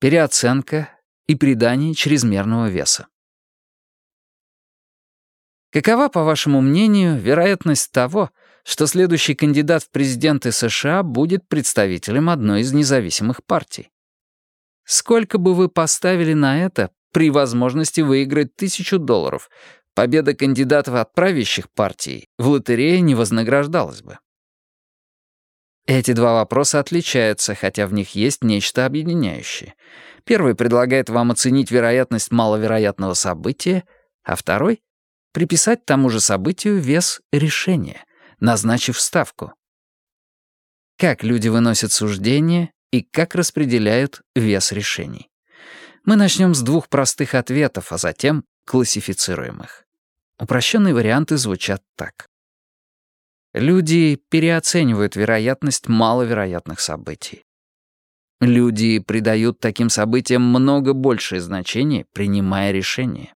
переоценка и придание чрезмерного веса. Какова, по вашему мнению, вероятность того, что следующий кандидат в президенты США будет представителем одной из независимых партий? Сколько бы вы поставили на это при возможности выиграть тысячу долларов? Победа кандидатов от правящих партий в лотерее не вознаграждалась бы. Эти два вопроса отличаются, хотя в них есть нечто объединяющее. Первый предлагает вам оценить вероятность маловероятного события, а второй — приписать тому же событию вес решения, назначив ставку. Как люди выносят суждения и как распределяют вес решений. Мы начнем с двух простых ответов, а затем классифицируем их. Упрощенные варианты звучат так. Люди переоценивают вероятность маловероятных событий. Люди придают таким событиям много большее значение, принимая решения.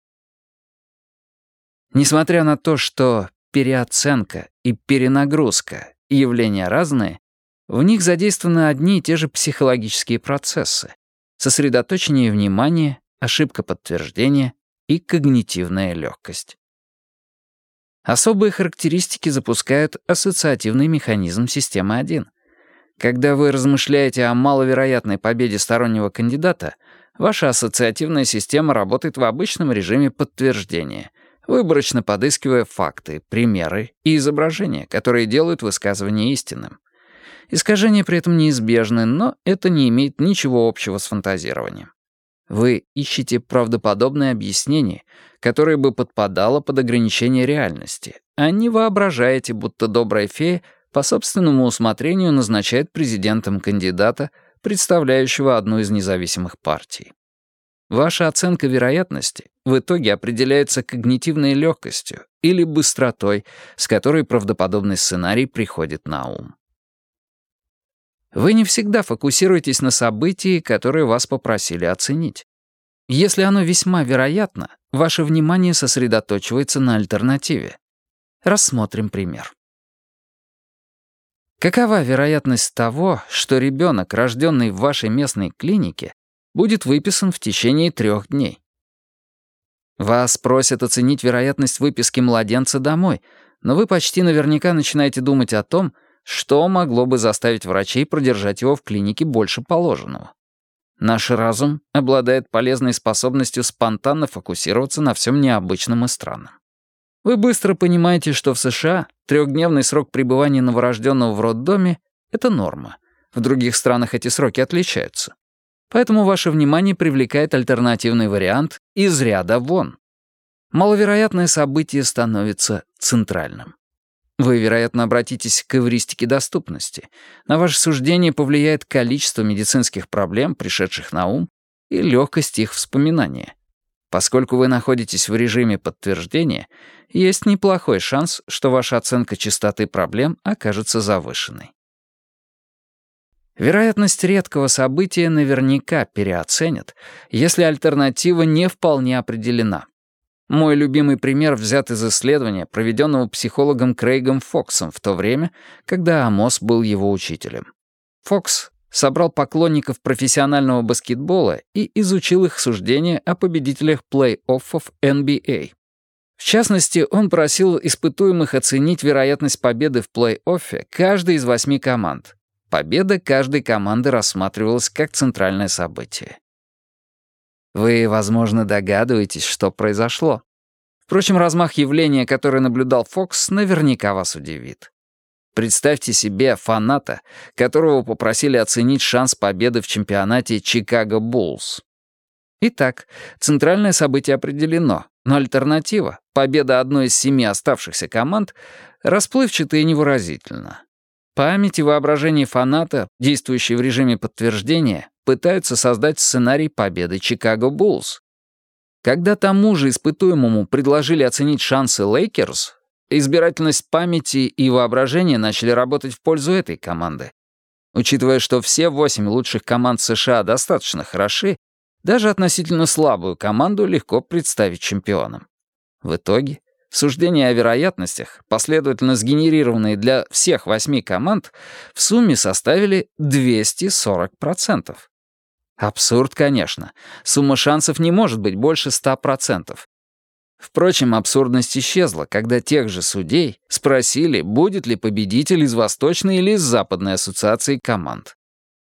Несмотря на то, что переоценка и перенагрузка — явления разные, в них задействованы одни и те же психологические процессы — сосредоточение внимания, ошибка подтверждения и когнитивная легкость. Особые характеристики запускают ассоциативный механизм системы 1. Когда вы размышляете о маловероятной победе стороннего кандидата, ваша ассоциативная система работает в обычном режиме подтверждения, выборочно подыскивая факты, примеры и изображения, которые делают высказывание истинным. Искажения при этом неизбежны, но это не имеет ничего общего с фантазированием. Вы ищете правдоподобное объяснение, которое бы подпадало под ограничение реальности, а не воображаете, будто добрая фея по собственному усмотрению назначает президентом кандидата, представляющего одну из независимых партий. Ваша оценка вероятности в итоге определяется когнитивной легкостью или быстротой, с которой правдоподобный сценарий приходит на ум. Вы не всегда фокусируетесь на событии, которое вас попросили оценить. Если оно весьма вероятно, ваше внимание сосредоточивается на альтернативе. Рассмотрим пример. Какова вероятность того, что ребенок, рожденный в вашей местной клинике, будет выписан в течение трех дней? Вас просят оценить вероятность выписки младенца домой, но вы почти наверняка начинаете думать о том, что могло бы заставить врачей продержать его в клинике больше положенного? Наш разум обладает полезной способностью спонтанно фокусироваться на всем необычном и странном. Вы быстро понимаете, что в США трехдневный срок пребывания новорожденного в роддоме — это норма. В других странах эти сроки отличаются. Поэтому ваше внимание привлекает альтернативный вариант из ряда вон. Маловероятное событие становится центральным. Вы, вероятно, обратитесь к эвристике доступности. На ваше суждение повлияет количество медицинских проблем, пришедших на ум, и легкость их вспоминания. Поскольку вы находитесь в режиме подтверждения, есть неплохой шанс, что ваша оценка частоты проблем окажется завышенной. Вероятность редкого события наверняка переоценят, если альтернатива не вполне определена. Мой любимый пример взят из исследования, проведенного психологом Крейгом Фоксом в то время, когда Амос был его учителем. Фокс собрал поклонников профессионального баскетбола и изучил их суждения о победителях плей-оффов NBA. В частности, он просил испытуемых оценить вероятность победы в плей-оффе каждой из восьми команд. Победа каждой команды рассматривалась как центральное событие. Вы, возможно, догадываетесь, что произошло. Впрочем, размах явления, которое наблюдал Фокс, наверняка вас удивит. Представьте себе фаната, которого попросили оценить шанс победы в чемпионате Чикаго Буллс. Итак, центральное событие определено, но альтернатива, победа одной из семи оставшихся команд, расплывчата и невыразительна. Память и воображение фаната, действующие в режиме подтверждения, пытаются создать сценарий победы Чикаго Буллс. Когда тому же испытуемому предложили оценить шансы Лейкерс, избирательность памяти и воображения начали работать в пользу этой команды. Учитывая, что все восемь лучших команд США достаточно хороши, даже относительно слабую команду легко представить чемпионом. В итоге Суждения о вероятностях, последовательно сгенерированные для всех восьми команд, в сумме составили 240%. Абсурд, конечно. Сумма шансов не может быть больше 100%. Впрочем, абсурдность исчезла, когда тех же судей спросили, будет ли победитель из Восточной или из Западной ассоциации команд.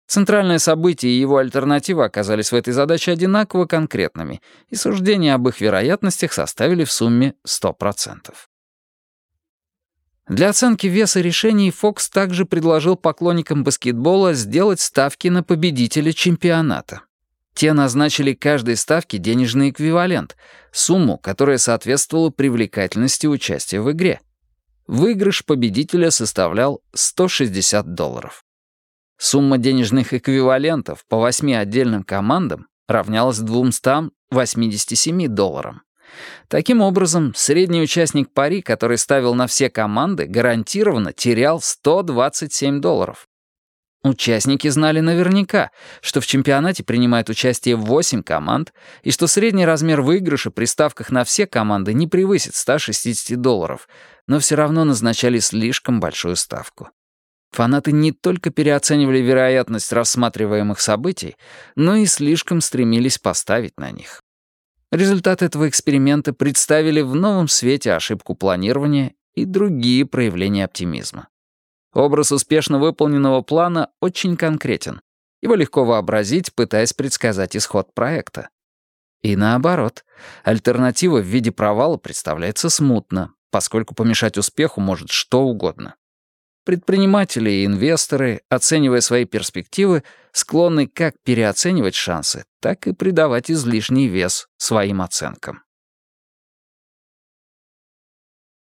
Центральное событие и его альтернатива оказались в этой задаче одинаково конкретными, и суждения об их вероятностях составили в сумме 100%. Для оценки веса решений Фокс также предложил поклонникам баскетбола сделать ставки на победителя чемпионата. Те назначили каждой ставке денежный эквивалент, сумму, которая соответствовала привлекательности участия в игре. Выигрыш победителя составлял 160 долларов. Сумма денежных эквивалентов по восьми отдельным командам равнялась 287 долларам. Таким образом, средний участник пари, который ставил на все команды, гарантированно терял 127 долларов. Участники знали наверняка, что в чемпионате принимает участие 8 команд и что средний размер выигрыша при ставках на все команды не превысит 160 долларов, но все равно назначали слишком большую ставку. Фанаты не только переоценивали вероятность рассматриваемых событий, но и слишком стремились поставить на них. Результаты этого эксперимента представили в новом свете ошибку планирования и другие проявления оптимизма. Образ успешно выполненного плана очень конкретен. Его легко вообразить, пытаясь предсказать исход проекта. И наоборот, альтернатива в виде провала представляется смутно, поскольку помешать успеху может что угодно. Предприниматели и инвесторы, оценивая свои перспективы, склонны как переоценивать шансы, так и придавать излишний вес своим оценкам.